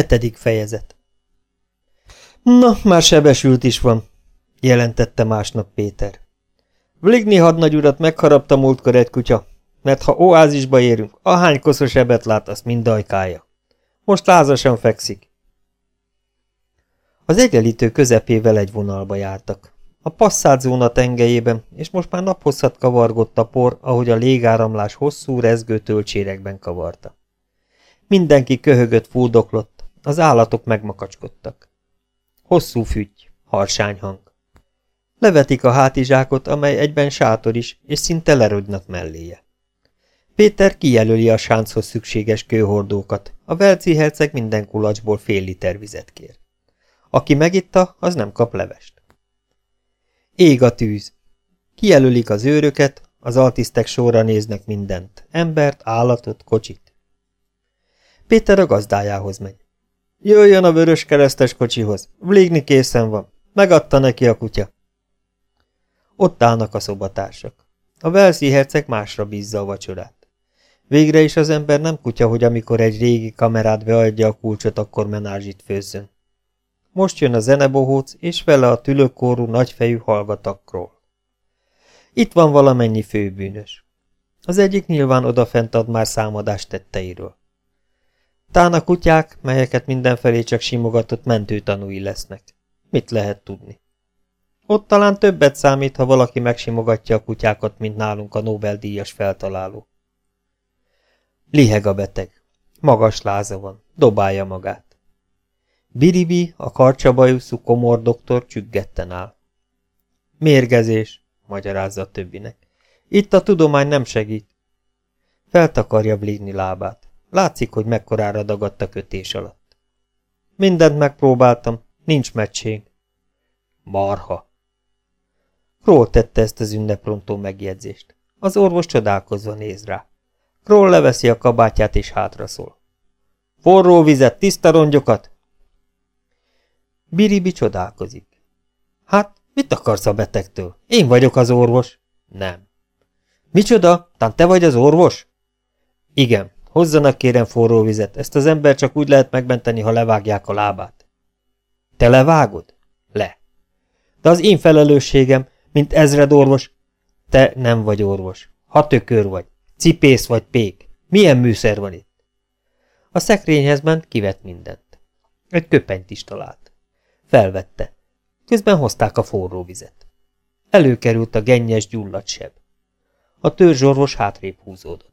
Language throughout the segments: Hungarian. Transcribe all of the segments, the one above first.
Hetedik fejezet Na, már sebesült is van, jelentette másnap Péter. Vligni hadnagyurat megharapta múltkor egy kutya, mert ha oázisba érünk, ahány koszos ebet lát, azt mind dajkálja. Most lázasan fekszik. Az egyenlítő közepével egy vonalba jártak. A passzált zóna tengelyében, és most már naphosszat kavargott a por, ahogy a légáramlás hosszú, rezgő tölcsérekben kavarta. Mindenki köhögött, fuldoklott, az állatok megmakacskodtak. Hosszú fügy, harsány hang. Levetik a hátizsákot, amely egyben sátor is, és szinte lerogynak melléje. Péter kijelöli a sánchoz szükséges kőhordókat, a Velci herceg minden kulacsból fél liter vizet kér. Aki megitta, az nem kap levest. Ég a tűz. Kijelölik az őröket, az altisztek sorra néznek mindent, embert, állatot, kocsit. Péter a gazdájához megy. Jöjjön a vörös keresztes kocsihoz, Vligni készen van, megadta neki a kutya. Ott állnak a szobatársak. A Velszi herceg másra bízza a vacsorát. Végre is az ember nem kutya, hogy amikor egy régi kamerát beadja a kulcsot, akkor menázsit főzzön. Most jön a zenebohóc, és vele a tülökkorú nagyfejű hallgatakról. Itt van valamennyi főbűnös. Az egyik nyilván odafent ad már számadást tetteiről. Tán a kutyák, melyeket mindenfelé csak simogatott mentőtanúi lesznek. Mit lehet tudni? Ott talán többet számít, ha valaki megsimogatja a kutyákat, mint nálunk a Nobel-díjas feltaláló. Liheg a beteg. Magas láza van, dobálja magát. Biribi, a karcsabajuszú komor doktor csüggetten áll. Mérgezés, magyarázza a többinek. Itt a tudomány nem segít. Feltakarja Bligni lábát. Látszik, hogy mekkorára dagadt a kötés alatt. Mindent megpróbáltam, nincs meccség. Marha. Kroll tette ezt az ünneprontó megjegyzést. Az orvos csodálkozva néz rá. Kroll leveszi a kabátját és hátra szól. Forró vizet, tiszta rongyokat! Biribi csodálkozik. Hát, mit akarsz a betegtől? Én vagyok az orvos. Nem. Micsoda? Tán te vagy az orvos? Igen. Hozzanak kérem forró vizet, ezt az ember csak úgy lehet megmenteni, ha levágják a lábát. Te levágod? Le. De az én felelősségem, mint ezred orvos. Te nem vagy orvos. Ha tökör vagy. Cipész vagy pék. Milyen műszer van itt? A szekrényhez ment, kivett mindent. Egy köpenyt is talált. Felvette. Közben hozták a forró vizet. Előkerült a gennyes gyulladt seb. A törzsorvos hátrébb húzódott.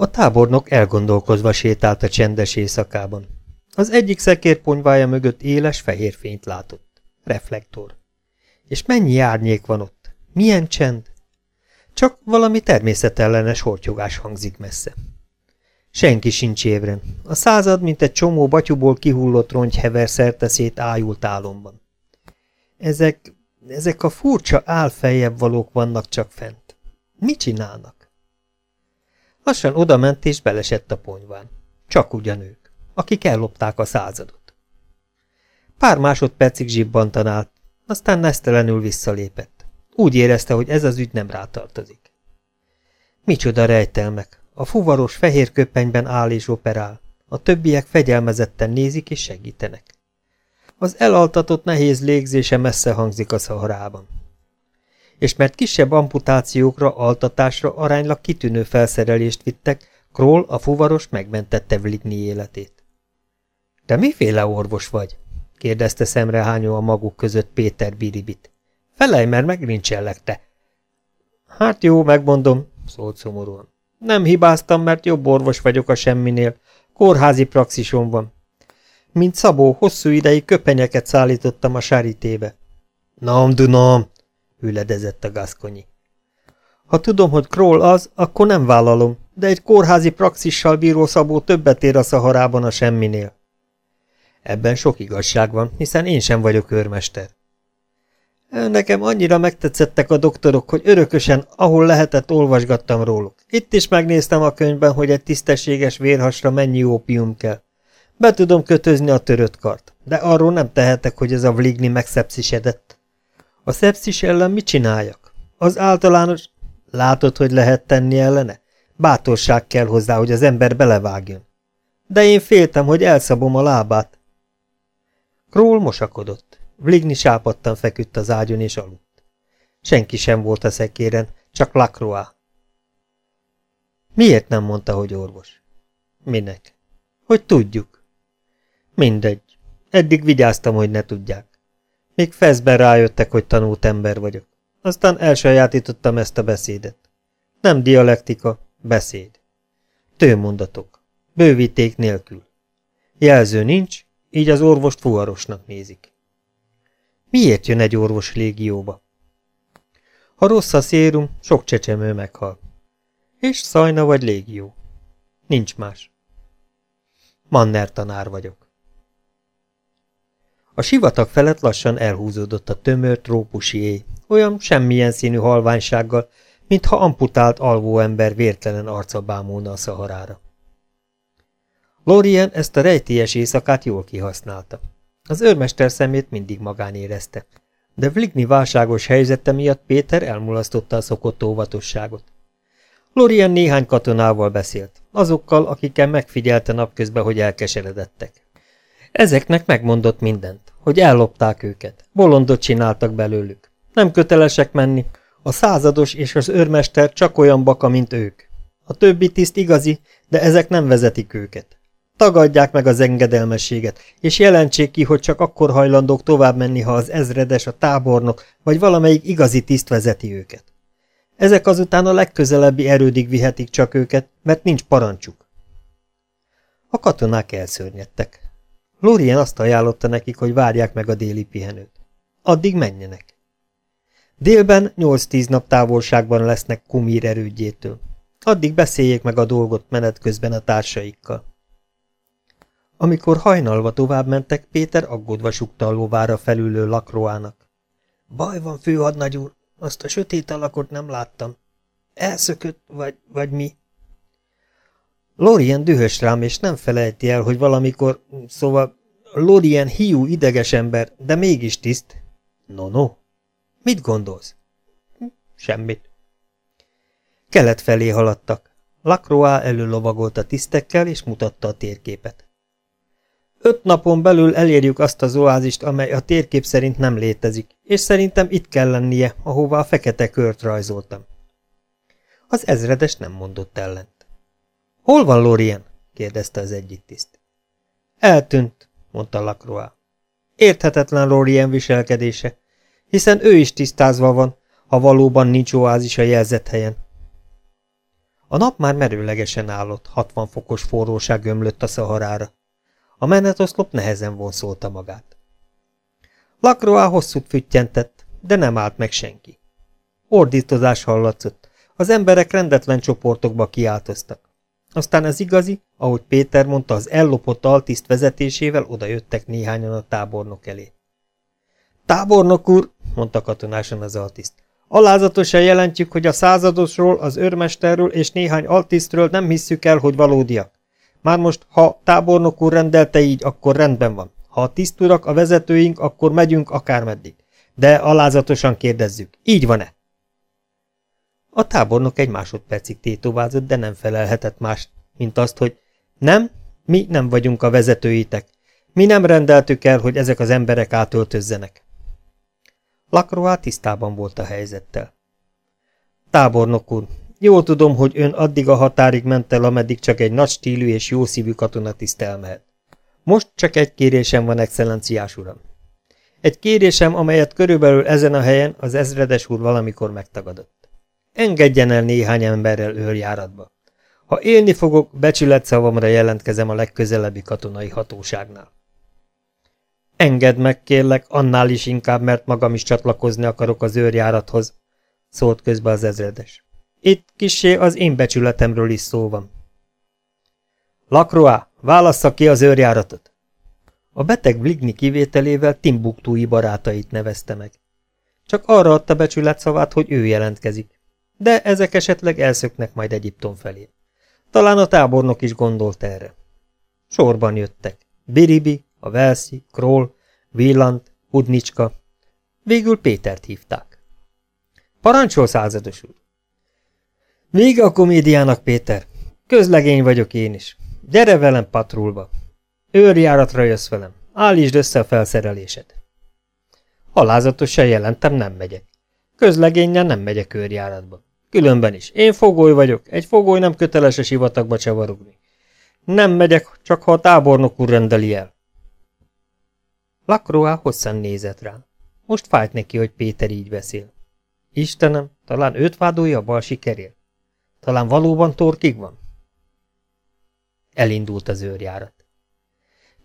A tábornok elgondolkozva sétált a csendes éjszakában. Az egyik szekérponyvája mögött éles fehér fényt látott. Reflektor. És mennyi árnyék van ott? Milyen csend? Csak valami természetellenes hortyogás hangzik messze. Senki sincs ébren. A század, mint egy csomó batyuból kihullott rongy hever szét ájult álomban. Ezek, ezek a furcsa álfejebb valók vannak csak fent. Mit csinálnak? Lassan odament és belesett a ponyván. Csak ugyanők, akik ellopták a századot. Pár másodpercig zsibbantan állt, aztán nesztelenül visszalépett. Úgy érezte, hogy ez az ügy nem rátartozik. Micsoda rejtelmek, a fuvaros fehér köpenyben áll és operál. A többiek fegyelmezetten nézik és segítenek. Az elaltatott nehéz légzése messze hangzik a szaharában. És mert kisebb amputációkra, altatásra aránylag kitűnő felszerelést vittek, Kroll, a fuvaros megmentette Vligny életét. – De miféle orvos vagy? – kérdezte szemrehányó a maguk között Péter Biribit. – Felej, mert megrincsellek te! – Hát jó, megmondom – szólt szomorúan. Nem hibáztam, mert jobb orvos vagyok a semminél. Kórházi praxisom van. Mint Szabó, hosszú ideig köpenyeket szállítottam a sáritébe. Nem tudom, hüledezett a gaszkonyi. Ha tudom, hogy Kroll az, akkor nem vállalom, de egy kórházi praxissal bíró Szabó többet ér a szaharában a semminél. Ebben sok igazság van, hiszen én sem vagyok őrmester. Nekem annyira megtetszettek a doktorok, hogy örökösen, ahol lehetett, olvasgattam róluk. Itt is megnéztem a könyvben, hogy egy tisztességes vérhasra mennyi ópium kell. Be tudom kötözni a törött kart, de arról nem tehetek, hogy ez a vligni megszepszisedett. A szepszis ellen mit csináljak? Az általános... Látod, hogy lehet tenni ellene? Bátorság kell hozzá, hogy az ember belevágjon. De én féltem, hogy elszabom a lábát. Kroll mosakodott. Vligni sápadtan feküdt az ágyon és aludt. Senki sem volt a szekéren, csak Lacroix. Miért nem mondta, hogy orvos? Minek? Hogy tudjuk. Mindegy. Eddig vigyáztam, hogy ne tudják. Még feszben rájöttek, hogy tanult ember vagyok. Aztán elsajátítottam ezt a beszédet. Nem dialektika, beszéd. Tőmondatok. Bővíték nélkül. Jelző nincs, így az orvost fuvarosnak nézik. Miért jön egy orvos légióba? Ha rossz a szérum, sok csecsemő meghal. És szajna vagy légió. Nincs más. Manner tanár vagyok. A sivatag felett lassan elhúzódott a tömör trópusi éj, olyan semmilyen színű halványsággal, mintha amputált alvó ember vértelen arca bámulna a szaharára. Lorien ezt a rejtélyes éjszakát jól kihasználta. Az őrmester szemét mindig magán érezte, de Vligni válságos helyzete miatt Péter elmulasztotta a szokott óvatosságot. Lorien néhány katonával beszélt, azokkal, akikkel megfigyelte napközben, hogy elkeseredettek. Ezeknek megmondott mindent, hogy ellopták őket, bolondot csináltak belőlük. Nem kötelesek menni, a százados és az őrmester csak olyan baka, mint ők. A többi tiszt igazi, de ezek nem vezetik őket. Tagadják meg az engedelmességet, és jelentsék ki, hogy csak akkor hajlandók tovább menni, ha az ezredes, a tábornok, vagy valamelyik igazi tiszt vezeti őket. Ezek azután a legközelebbi erődig vihetik csak őket, mert nincs parancsuk. A katonák elszörnyedtek. Lorien azt ajánlotta nekik, hogy várják meg a déli pihenőt. Addig menjenek. Délben 8-10 nap távolságban lesznek Kumír erődjétől. Addig beszéljék meg a dolgot menet közben a társaikkal. Amikor hajnalva tovább mentek, Péter aggódva sukta a lovára felülő lakroának. Baj van, főhadnagy úr, azt a sötét alakot nem láttam. Elszökött, vagy, vagy mi? Lorien dühös rám, és nem felejti el, hogy valamikor, szóval Lorien hiú ideges ember, de mégis tiszt. No, no. Mit gondolsz? Semmit. Kelet felé haladtak. Lacroix előlovagolt a tisztekkel, és mutatta a térképet. Öt napon belül elérjük azt az oázist, amely a térkép szerint nem létezik, és szerintem itt kell lennie, ahová a fekete kört rajzoltam. Az ezredes nem mondott ellent. Hol van Lorien? kérdezte az egyik tiszt. Eltűnt, mondta Lacroix. Érthetetlen Lorien viselkedése, hiszen ő is tisztázva van, ha valóban nincs oázis a jelzett helyen. A nap már merőlegesen állott, 60 fokos forróság ömlött a szaharára. A menetoszlop nehezen vonszolta magát. Lacroix hosszút füttyentett, de nem állt meg senki. Ordítozás hallatszott, az emberek rendetlen csoportokba kiáltoztak. Aztán az igazi, ahogy Péter mondta, az ellopott altiszt vezetésével odajöttek néhányan a tábornok elé. Tábornok úr, mondta katonásan az altiszt, alázatosan jelentjük, hogy a századosról, az őrmesterről és néhány altisztről nem hisszük el, hogy valódiak. Már most, ha tábornok úr rendelte így, akkor rendben van. Ha a tiszturak a vezetőink, akkor megyünk akármeddig. De alázatosan kérdezzük, így van-e? A tábornok egy másodpercig tétovázott, de nem felelhetett más, mint azt, hogy nem, mi nem vagyunk a vezetőitek. Mi nem rendeltük el, hogy ezek az emberek átöltözzenek. Lacroix tisztában volt a helyzettel. Tábornok úr, jól tudom, hogy ön addig a határig ment el, ameddig csak egy nagy stílű és jó szívű katonatiszt elmehet. Most csak egy kérésem van, excellenciás uram. Egy kérésem, amelyet körülbelül ezen a helyen az ezredes úr valamikor megtagadott. Engedjen el néhány emberrel őrjáratba. Ha élni fogok, becsületszavamra jelentkezem a legközelebbi katonai hatóságnál. Engedd meg, kérlek, annál is inkább, mert magam is csatlakozni akarok az őrjárathoz, szólt közbe az ezredes. Itt kissé az én becsületemről is szó van. Lacroix, válassza ki az őrjáratot! A beteg Vligni kivételével Timbuktúi barátait nevezte meg. Csak arra adta becsületszavát, hogy ő jelentkezik. De ezek esetleg elszöknek majd Egyiptom felé. Talán a tábornok is gondolt erre. Sorban jöttek. Biribi, a Velszi, Kroll, Wieland, Hudnicska. Végül Pétert hívták. Parancsol, százados úr! Vége a komédiának, Péter. Közlegény vagyok én is. Gyere velem patrulba. Őrjáratra jössz velem. Állítsd össze a felszerelésed. Halázatosan jelentem, nem megyek. Közlegényen nem megyek őrjáratba. Különben is. Én fogoly vagyok. Egy fogoly nem köteles a sivatagba csavarogni. Nem megyek, csak ha a tábornok úr rendeli el. Lakroá hosszan nézett rám. Most fájt neki, hogy Péter így beszél. Istenem, talán őt vádolja a bal sikerért? Talán valóban torkig van? Elindult az őrjárat.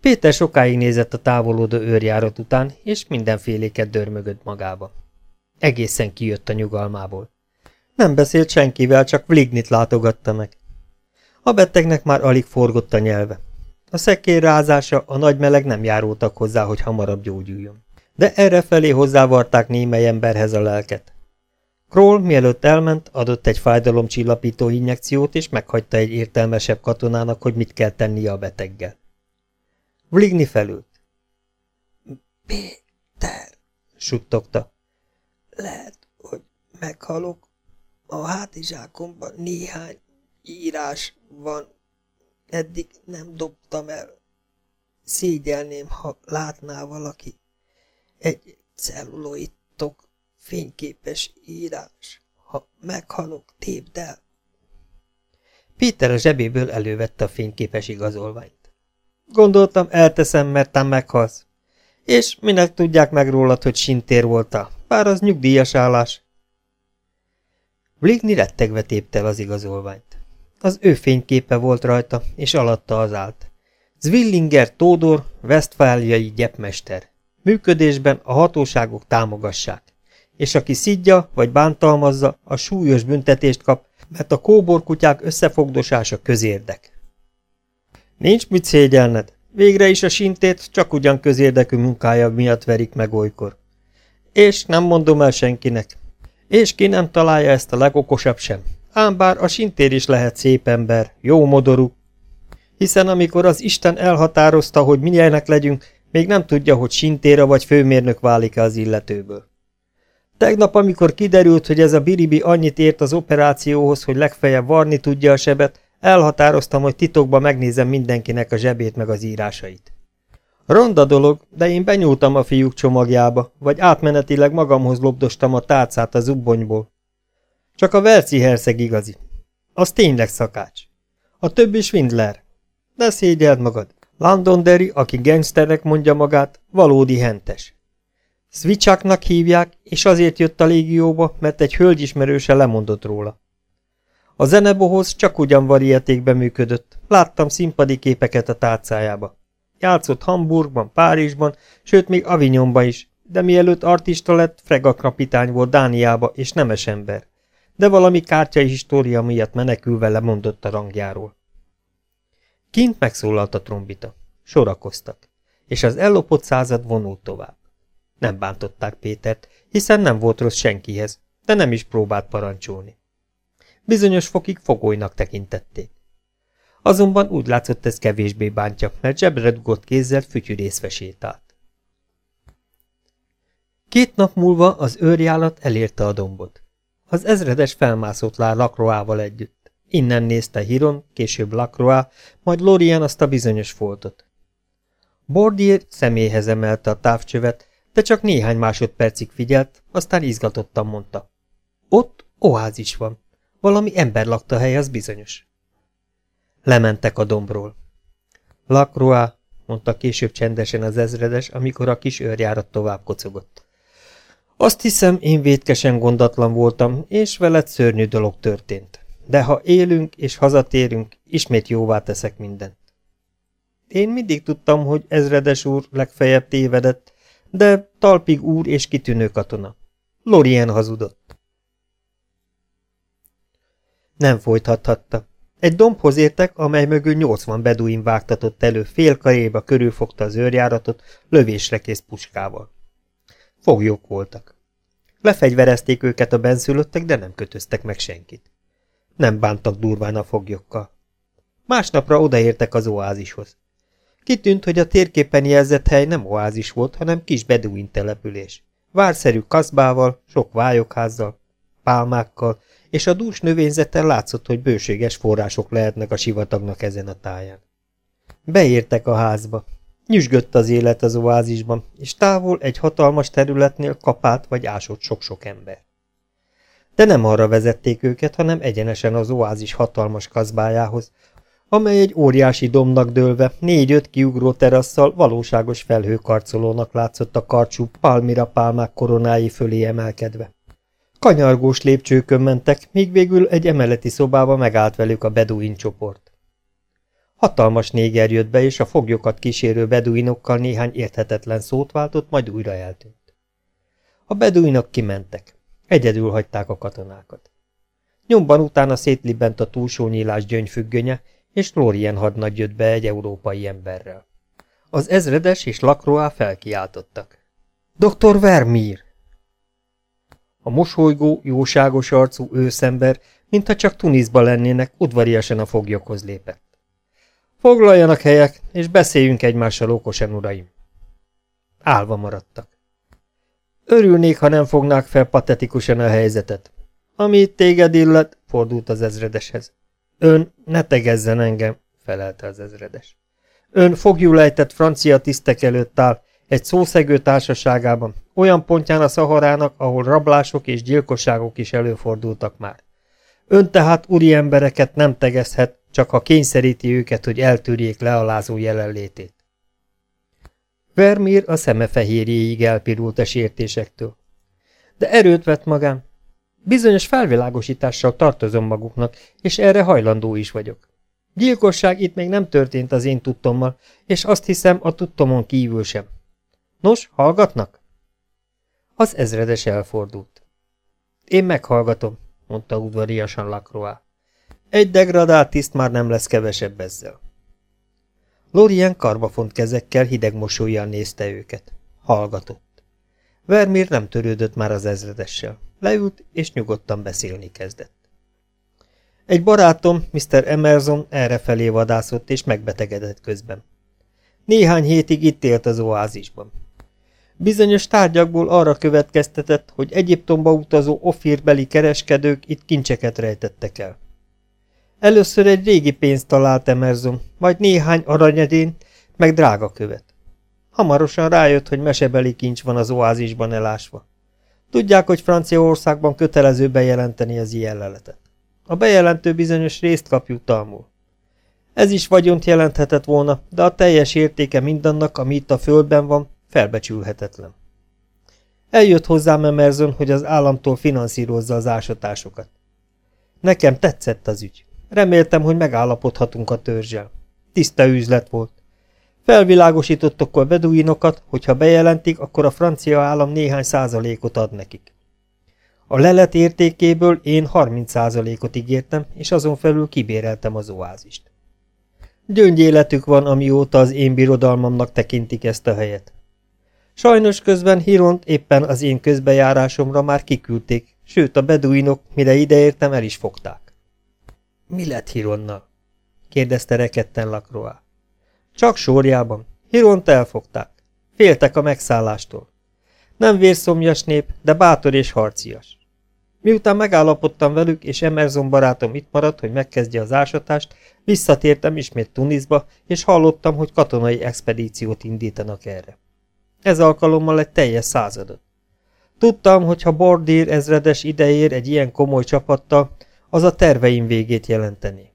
Péter sokáig nézett a távolodó őrjárat után, és mindenféléket dörmögött magába. Egészen kijött a nyugalmából. Nem beszélt senkivel, csak Vlignit látogatta meg. A betegnek már alig forgott a nyelve. A szekér rázása, a nagy meleg nem járultak hozzá, hogy hamarabb gyógyuljon. De erre felé hozzávarták némely emberhez a lelket. Kroll, mielőtt elment, adott egy fájdalomcsillapító injekciót, és meghagyta egy értelmesebb katonának, hogy mit kell tennie a beteggel. Vligni felült. Péter, suttogta. Lehet, hogy meghalok. A hátizsákomban néhány írás van. Eddig nem dobtam el. Szégyelném, ha látná valaki. Egy celluloidtok fényképes írás. Ha meghalok, tépd el. Péter a zsebéből elővette a fényképes igazolványt. Gondoltam, elteszem, mert te meghalsz. És minek tudják meg rólad, hogy sintér voltál? Bár az nyugdíjas állás. Bligny rettegve tépte el az igazolványt. Az ő fényképe volt rajta, és alatta az állt. Zwillinger Tódor, Westfáliai gyepmester. Működésben a hatóságok támogassák és aki szidja vagy bántalmazza, a súlyos büntetést kap, mert a kóborkutyák összefogdosása közérdek. Nincs mit szégyelned, végre is a sintét csak ugyan közérdekű munkája miatt verik meg olykor. És nem mondom el senkinek. És ki nem találja ezt a legokosabb sem. Ám bár a sintér is lehet szép ember, jó modorú. Hiszen amikor az Isten elhatározta, hogy milyenek legyünk, még nem tudja, hogy sintéra vagy főmérnök válik-e az illetőből. Tegnap, amikor kiderült, hogy ez a biribi annyit ért az operációhoz, hogy legfeljebb varni tudja a sebet, elhatároztam, hogy titokban megnézem mindenkinek a zsebét meg az írásait. Ronda dolog, de én benyúltam a fiúk csomagjába, vagy átmenetileg magamhoz lobdostam a tárcát a zubbonyból. Csak a Verci herszeg igazi. Az tényleg szakács. A többi svindler. De szégyeld magad. Londonderry, aki gangsternek mondja magát, valódi hentes. Switchaknak hívják, és azért jött a légióba, mert egy hölgyismerőse lemondott róla. A zenebohoz csak ugyan varietékben működött, láttam színpadi képeket a tárcájába. Játszott Hamburgban, Párizsban, sőt még Avignonban is, de mielőtt artista lett, fregakapitány volt Dániába, és nemes ember. De valami kártyai história miatt menekülve lemondott a rangjáról. Kint megszólalt a trombita. Sorakoztak, és az ellopott század vonult tovább. Nem bántották Pétert, hiszen nem volt rossz senkihez, de nem is próbált parancsolni. Bizonyos fokig fogolynak tekintették. Azonban úgy látszott ez kevésbé bántja, mert zsebre dugott kézzel fütyűrészve sétált. Két nap múlva az őrjálat elérte a dombot. Az ezredes felmászott lá Lakroával együtt. Innen nézte Hiron, később Lakroá, majd Lorien azt a bizonyos foltot. Bordier személyhez emelte a távcsövet, de csak néhány másodpercig figyelt, aztán izgatottan mondta. Ott oázis van. Valami ember lakta hely, az bizonyos. Lementek a dombról. Lacroix, mondta később csendesen az ezredes, amikor a kis őrjárat tovább kocogott. Azt hiszem, én vétkesen gondatlan voltam, és veled szörnyű dolog történt. De ha élünk és hazatérünk, ismét jóvá teszek mindent. Én mindig tudtam, hogy ezredes úr legfeljebb tévedett, de talpig úr és kitűnő katona. Lorien hazudott. Nem folytathatta. Egy dombhoz értek, amely mögül 80 beduin vágtatott elő, fél karéba körülfogta az őrjáratot, lövésre kész puskával. Foglyok voltak. Lefegyverezték őket a benszülöttek, de nem kötöztek meg senkit. Nem bántak durván a foglyokkal. Másnapra odaértek az oázishoz. Kitűnt, hogy a térképen jelzett hely nem oázis volt, hanem kis beduin település. Várszerű kaszbával, sok vályokházzal, pálmákkal és a dús növényzeten látszott, hogy bőséges források lehetnek a sivatagnak ezen a táján. Beértek a házba. Nyüzsgött az élet az oázisban, és távol egy hatalmas területnél kapált vagy ásott sok-sok ember. De nem arra vezették őket, hanem egyenesen az oázis hatalmas kazbájához, amely egy óriási domnak dőlve, négy-öt kiugró terasszal valóságos felhőkarcolónak látszott a karcsú palmira pálmák koronái fölé emelkedve. Kanyargós lépcsőkön mentek, míg végül egy emeleti szobába megállt velük a beduin csoport. Hatalmas néger jött be, és a foglyokat kísérő beduinokkal néhány érthetetlen szót váltott, majd újra eltűnt. A beduinok kimentek. Egyedül hagyták a katonákat. Nyomban utána szétlibent a túlsó nyílás gyöngyfüggönye, és Lorien hadnagy jött be egy európai emberrel. Az ezredes és Lacroix felkiáltottak. Dr. Vermeer! A mosolygó, jóságos arcú őszember, mintha csak Tunisba lennének, udvariasan a foglyokhoz lépett. Foglaljanak helyek, és beszéljünk egymással okosan, uraim. Álva maradtak. Örülnék, ha nem fognák fel patetikusan a helyzetet. Ami téged illet, fordult az ezredeshez. Ön ne tegezzen engem, felelte az ezredes. Ön fogjulejtett francia tisztek előtt áll, egy szószegő társaságában, olyan pontján a Szaharának, ahol rablások és gyilkosságok is előfordultak már. Ön tehát úri embereket nem tegezhet, csak ha kényszeríti őket, hogy eltűrjék lealázó jelenlétét. Vermír a szeme fehérjéig elpirult a sértésektől. De erőt vett magán. Bizonyos felvilágosítással tartozom maguknak, és erre hajlandó is vagyok. Gyilkosság itt még nem történt az én tudtommal, és azt hiszem a tudtomon kívül sem. Nos, hallgatnak? Az ezredes elfordult. Én meghallgatom, mondta udvariasan Lacroix. Egy degradált tiszt már nem lesz kevesebb ezzel. Lorien karbafont kezekkel hideg mosolyjal nézte őket. Hallgatott. Vermeer nem törődött már az ezredessel. Leült, és nyugodtan beszélni kezdett. Egy barátom, Mr. Emerson errefelé vadászott, és megbetegedett közben. Néhány hétig itt élt az oázisban. Bizonyos tárgyakból arra következtetett, hogy Egyiptomba utazó ofírbeli kereskedők itt kincseket rejtettek el. Először egy régi pénzt talált Emerson, majd néhány aranyedén, meg drága követ. Hamarosan rájött, hogy mesebeli kincs van az oázisban elásva. Tudják, hogy Franciaországban kötelező bejelenteni az ilyen leletet. A bejelentő bizonyos részt kap jutalmul. Ez is vagyont jelenthetett volna, de a teljes értéke mindannak, ami itt a földben van, felbecsülhetetlen. Eljött hozzám Emerson, hogy az államtól finanszírozza az ásatásokat. Nekem tetszett az ügy. Reméltem, hogy megállapodhatunk a törzsel. Tiszta üzlet volt. Felvilágosítottak a beduinokat, hogy ha bejelentik, akkor a francia állam néhány százalékot ad nekik. A lelet értékéből én 30 százalékot ígértem, és azon felül kibéreltem az oázist. Gyöngyéletük van, amióta az én birodalmamnak tekintik ezt a helyet. Sajnos közben Hiront éppen az én közbejárásomra már kiküldték, sőt a beduinok, mire ideértem, el is fogták. Mi lett Hironnal? kérdezte reketten Lakroá. Csak sorjában. Hiront elfogták. Féltek a megszállástól. Nem vérszomjas nép, de bátor és harcias. Miután megállapodtam velük, és Emerson barátom itt maradt, hogy megkezdje az ásatást, visszatértem ismét Tunisba, és hallottam, hogy katonai expedíciót indítanak erre. Ez alkalommal egy teljes századot. Tudtam, hogy ha Bordír ezredes ideér egy ilyen komoly csapattal, az a terveim végét jelenteni.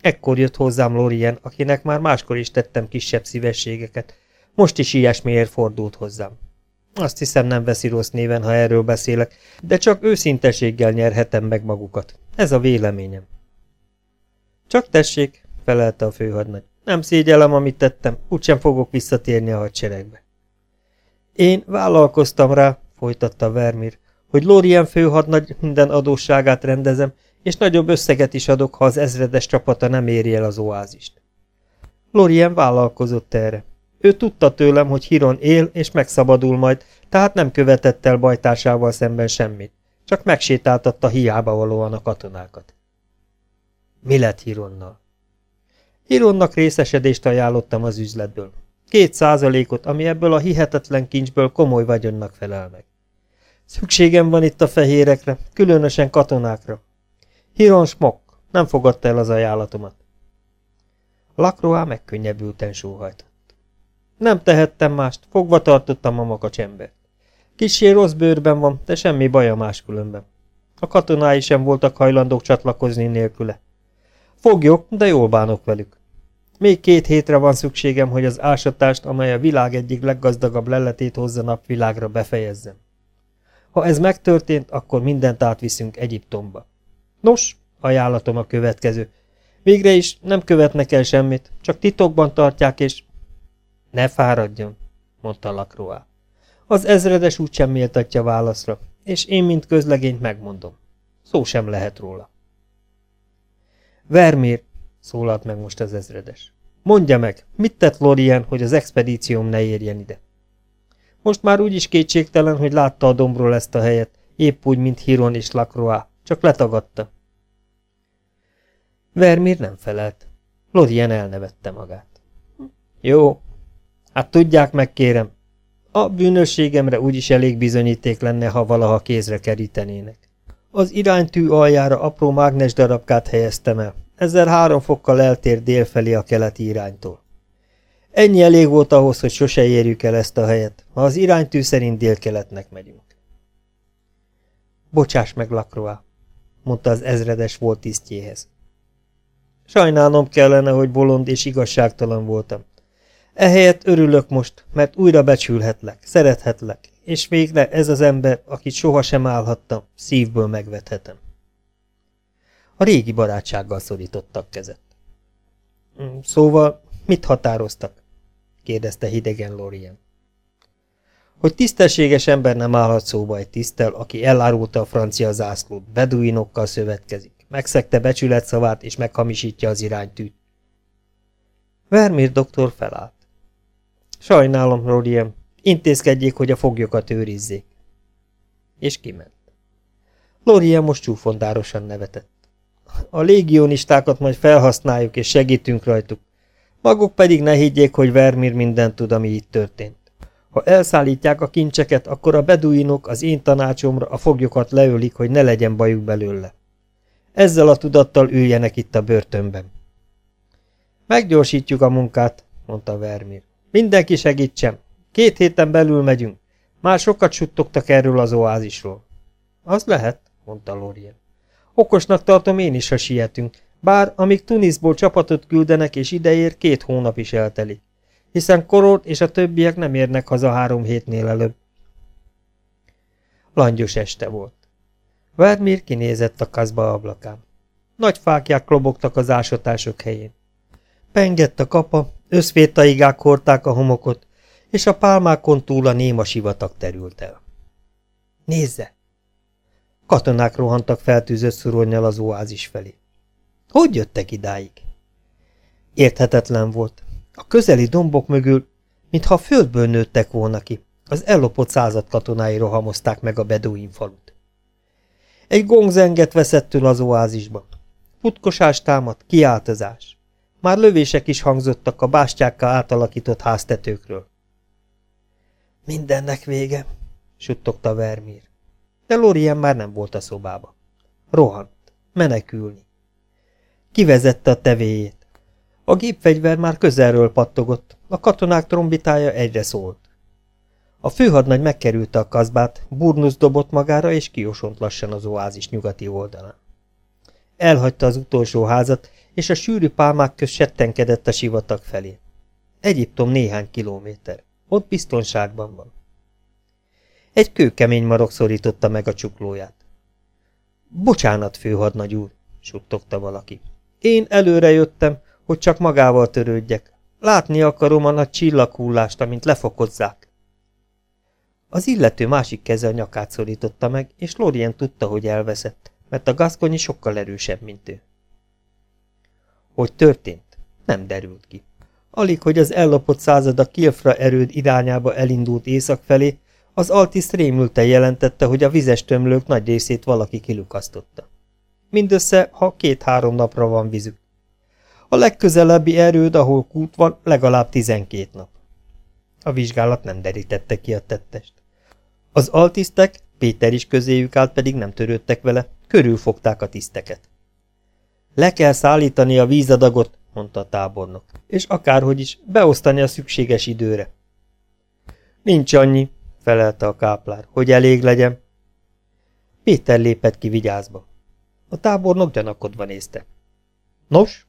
Ekkor jött hozzám Lorien, akinek már máskor is tettem kisebb szívességeket. Most is ilyesmiért fordult hozzám. Azt hiszem nem veszi rossz néven, ha erről beszélek, de csak őszinteséggel nyerhetem meg magukat. Ez a véleményem. Csak tessék, felelte a főhadnagy. Nem szégyellem, amit tettem, úgysem fogok visszatérni a hadseregbe. Én vállalkoztam rá, folytatta Vermir, hogy Lorien főhadnagy minden adósságát rendezem, és nagyobb összeget is adok, ha az ezredes csapata nem éri el az oázist. Lorien vállalkozott erre. Ő tudta tőlem, hogy Hiron él és megszabadul majd, tehát nem követett el bajtársával szemben semmit, csak megsétáltatta hiába valóan a katonákat. Mi lett Hironnal? Hironnak részesedést ajánlottam az üzletből. Két százalékot, ami ebből a hihetetlen kincsből komoly vagyonnak felel meg. Szükségem van itt a fehérekre, különösen katonákra. Hiron Smok, nem fogadta el az ajánlatomat. Lakroá megkönnyebbülten sóhajtott. Nem tehettem mást, fogva tartottam a makacs embert. Kissé rossz bőrben van, de semmi baja máskülönben. A katonái sem voltak hajlandók csatlakozni nélküle. Fogjuk, de jól bánok velük. Még két hétre van szükségem, hogy az ásatást, amely a világ egyik leggazdagabb leletét hozza napvilágra befejezzem. Ha ez megtörtént, akkor mindent átviszünk Egyiptomba. Nos, ajánlatom a következő. Végre is nem követnek el semmit, csak titokban tartják, és... Ne fáradjon, mondta Lakroá. Az ezredes úgysem méltatja válaszra, és én, mint közlegényt megmondom. Szó sem lehet róla. Vermír, szólalt meg most az ezredes. Mondja meg, mit tett Lorien, hogy az expedícióm ne érjen ide? Most már úgyis kétségtelen, hogy látta a dombról ezt a helyet, épp úgy, mint Hiron és Lacroix, csak letagadta. Vermír nem felelt. Lorien elnevette magát. Jó, hát tudják meg, kérem. A bűnösségemre úgyis elég bizonyíték lenne, ha valaha kézre kerítenének. Az iránytű aljára apró mágnes darabkát helyeztem el, ezzel három fokkal eltér délfelé a keleti iránytól. Ennyi elég volt ahhoz, hogy sose érjük el ezt a helyet, ha az iránytű szerint délkeletnek megyünk. Bocsáss meg, Lakroa, mondta az ezredes volt tisztjéhez. Sajnálnom kellene, hogy bolond és igazságtalan voltam. Ehelyett örülök most, mert újra becsülhetlek, szerethetlek, és végre ez az ember, akit sohasem állhattam, szívből megvethetem. A régi barátsággal szorítottak kezet. Mm, szóval mit határoztak? kérdezte hidegen Lorien. Hogy tisztességes ember nem állhat szóba egy tisztel, aki elárulta a francia zászlót, beduinokkal szövetkezik, megszegte becsület szavát és meghamisítja az iránytűt. Vermír doktor felállt. Sajnálom, Lorien, intézkedjék, hogy a foglyokat őrizzék. És kiment. Lorien most csúfondárosan nevetett. A légionistákat majd felhasználjuk és segítünk rajtuk. Maguk pedig ne higgyék, hogy Vermir mindent tud, ami itt történt. Ha elszállítják a kincseket, akkor a beduinok az én tanácsomra a foglyokat leölik, hogy ne legyen bajuk belőle. Ezzel a tudattal üljenek itt a börtönben. Meggyorsítjuk a munkát, mondta Vermir. Mindenki segítsen. Két héten belül megyünk. Már sokat suttogtak erről az oázisról. Az lehet, mondta Lorien. Okosnak tartom én is, ha sietünk, bár amíg Tunisból csapatot küldenek és ideér, két hónap is eltelik, hiszen Korot és a többiek nem érnek haza három hétnél előbb. Langyos este volt. Vermír kinézett a kaszba ablakán. Nagy fákják klobogtak az ásatások helyén. Pengett a kapa, összvétaigák hordták a homokot, és a pálmákon túl a néma sivatag terült el. Nézze! Katonák rohantak feltűzött szuronnyal az oázis felé. Hogy jöttek idáig? Érthetetlen volt. A közeli dombok mögül, mintha földből nőttek volna ki, az ellopott század katonái rohamozták meg a Beduin falut. Egy gongzenget veszettől az oázisban. Futkosás támad, kiáltozás. Már lövések is hangzottak a bástyákkal átalakított háztetőkről. Mindennek vége, suttogta Vermír. De Lorien már nem volt a szobába. Rohant. Menekülni. Kivezette a tevéjét. A gépfegyver már közelről pattogott, a katonák trombitája egyre szólt. A főhadnagy megkerülte a kazbát, burnusz dobott magára, és kiosont lassan az oázis nyugati oldalán. Elhagyta az utolsó házat, és a sűrű pálmák köz settenkedett a sivatag felé. Egyiptom néhány kilométer. Ott biztonságban van. Egy kőkemény marok szorította meg a csuklóját. Bocsánat, főhadnagy úr, suttogta valaki. Én előre jöttem, hogy csak magával törődjek. Látni akarom a nagy csillaghullást, amint lefokozzák. Az illető másik keze a nyakát szorította meg, és Lorien tudta, hogy elveszett, mert a gaszkonyi sokkal erősebb, mint ő. Hogy történt? Nem derült ki. Alig, hogy az ellopott század a Kilfra erőd irányába elindult észak felé, az altiszt rémülten jelentette, hogy a vizes tömlők nagy részét valaki kilukasztotta. Mindössze, ha két-három napra van vízük. A legközelebbi erőd, ahol kút van, legalább tizenkét nap. A vizsgálat nem derítette ki a tettest. Az altisztek, Péter is közéjük állt, pedig nem törődtek vele, körülfogták a tiszteket. Le kell szállítani a vízadagot, mondta a tábornok, és akárhogy is, beosztani a szükséges időre. Nincs annyi, felelte a káplár, hogy elég legyen. Péter lépett ki vigyázba. A tábornok gyanakodva nézte. Nos?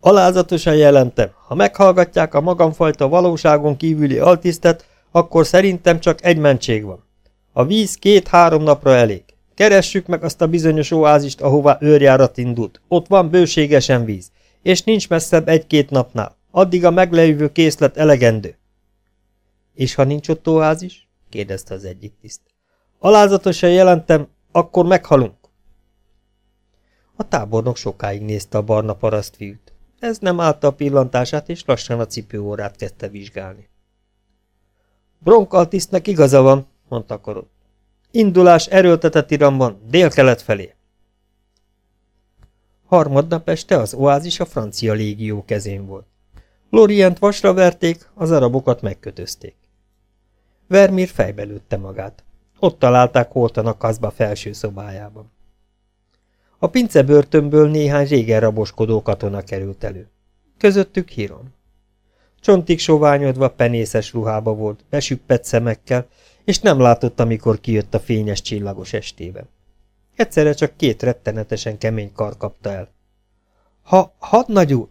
Alázatosan jelentem, ha meghallgatják a magamfajta valóságon kívüli altisztet, akkor szerintem csak egy mentség van. A víz két-három napra elég. Keressük meg azt a bizonyos oázist, ahová őrjárat indult. Ott van bőségesen víz, és nincs messzebb egy-két napnál. Addig a meglejövő készlet elegendő. És ha nincs ott oázis? kérdezte az egyik tiszt. Alázatosan jelentem, akkor meghalunk. A tábornok sokáig nézte a barna parasztfiút. Ez nem állta a pillantását, és lassan a cipőórát kezdte vizsgálni. Bronkaltisztnek igaza van, mondta Korod. Indulás erőltetett iramban, dél-kelet felé. Harmadnap este az oázis a francia légió kezén volt. Lorient vasra verték, az arabokat megkötözték. Vermír fejbelőtte magát. Ott találták holtan a kazba felső szobájában. A pince börtönből néhány régen raboskodó katona került elő. Közöttük Hiron. Csontig soványodva penészes ruhába volt, besüppett szemekkel, és nem látott, amikor kijött a fényes csillagos estében. Egyszerre csak két rettenetesen kemény kar kapta el. Ha, hadnagy úr!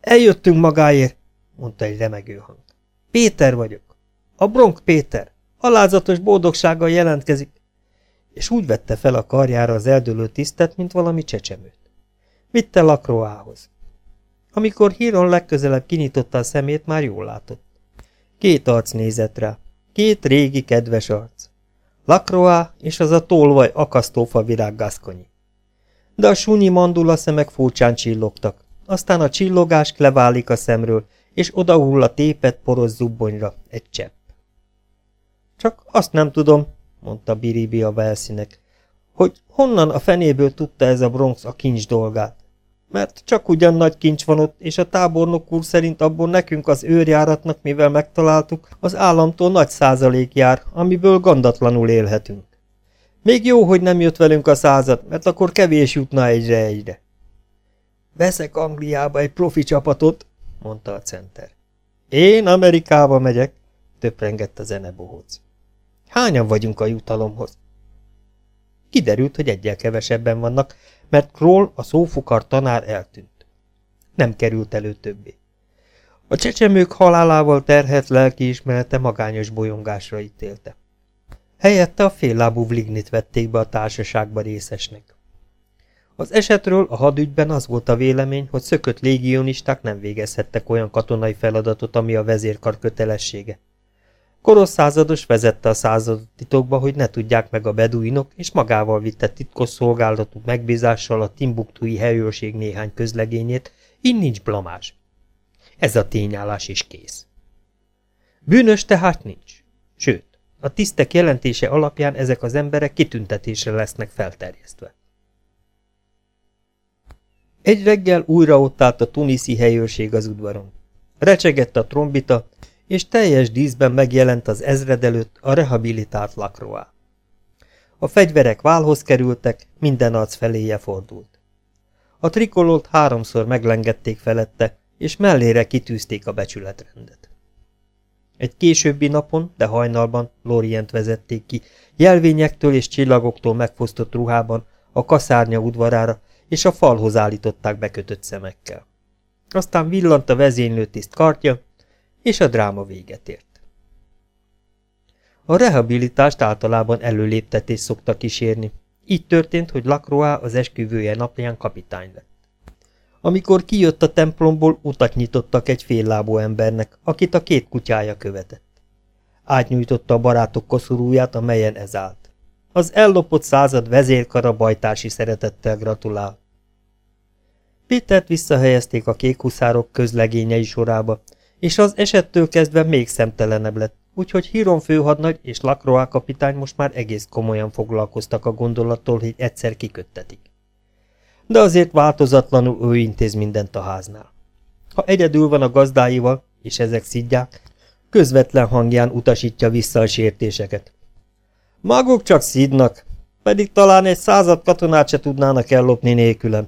Eljöttünk magáért, mondta egy remegő hang. Péter vagyok. A Bronk Péter. Alázatos boldogsággal jelentkezik. És úgy vette fel a karjára az eldőlő tisztet, mint valami csecsemőt. Vitte Lakroához. Amikor Híron legközelebb kinyitotta a szemét, már jól látott. Két arc nézett rá. Két régi kedves arc. Lakroá és az a tolvaj akasztófa virág gaszkonyi. De a sunyi mandula szemek furcsán csillogtak, aztán a csillogás leválik a szemről, és odahull a tépet poros zubbonyra egy csepp. Csak azt nem tudom, mondta Biribi a Velszínek, hogy honnan a fenéből tudta ez a Bronx a kincs dolgát. Mert csak ugyan nagy kincs van ott, és a tábornok úr szerint abból nekünk az őrjáratnak, mivel megtaláltuk, az államtól nagy százalék jár, amiből gondatlanul élhetünk. Még jó, hogy nem jött velünk a század, mert akkor kevés jutna egyre-egyre. Veszek Angliába egy profi csapatot, mondta a center. Én Amerikába megyek, töprengett a zenebohóc. Hányan vagyunk a jutalomhoz? Kiderült, hogy egyel kevesebben vannak, mert Kroll, a szófukar tanár eltűnt. Nem került elő többé. A csecsemők halálával terhet lelkiismerete magányos bolyongásra ítélte. Helyette a féllábú Vlignit vették be a társaságba részesnek. Az esetről a hadügyben az volt a vélemény, hogy szökött légionisták nem végezhettek olyan katonai feladatot, ami a vezérkar kötelessége. Koros százados vezette a századot titokba, hogy ne tudják meg a beduinok, és magával vitte titkos szolgálatú megbízással a Timbuktui helyőrség néhány közlegényét, így nincs blamás. Ez a tényállás is kész. Bűnös tehát nincs. Sőt, a tisztek jelentése alapján ezek az emberek kitüntetésre lesznek felterjesztve. Egy reggel újra ott állt a tuniszi helyőrség az udvaron. Recsegett a trombita, és teljes díszben megjelent az ezred előtt a rehabilitált lakroá. A fegyverek válhoz kerültek, minden arc feléje fordult. A trikololt háromszor meglengették felette, és mellére kitűzték a becsületrendet. Egy későbbi napon, de hajnalban Lorient vezették ki, jelvényektől és csillagoktól megfosztott ruhában, a kaszárnya udvarára, és a falhoz állították bekötött szemekkel. Aztán villant a vezénylőtiszt kartja, és a dráma véget ért. A rehabilitást általában előléptetés szokta kísérni. Így történt, hogy Lacroix az esküvője napján kapitány lett. Amikor kijött a templomból, utat nyitottak egy féllábú embernek, akit a két kutyája követett. Átnyújtotta a barátok koszorúját, amelyen ez állt. Az ellopott század vezérkara bajtási szeretettel gratulál. Pétert visszahelyezték a kékhuszárok közlegényei sorába, és az esettől kezdve még szemtelenebb lett, úgyhogy Híron főhadnagy és Lacroix kapitány most már egész komolyan foglalkoztak a gondolattól, hogy egyszer kiköttetik. De azért változatlanul ő intéz mindent a háznál. Ha egyedül van a gazdáival, és ezek szidják, közvetlen hangján utasítja vissza a sértéseket. Maguk csak szidnak, pedig talán egy század katonát se tudnának ellopni nélkülem.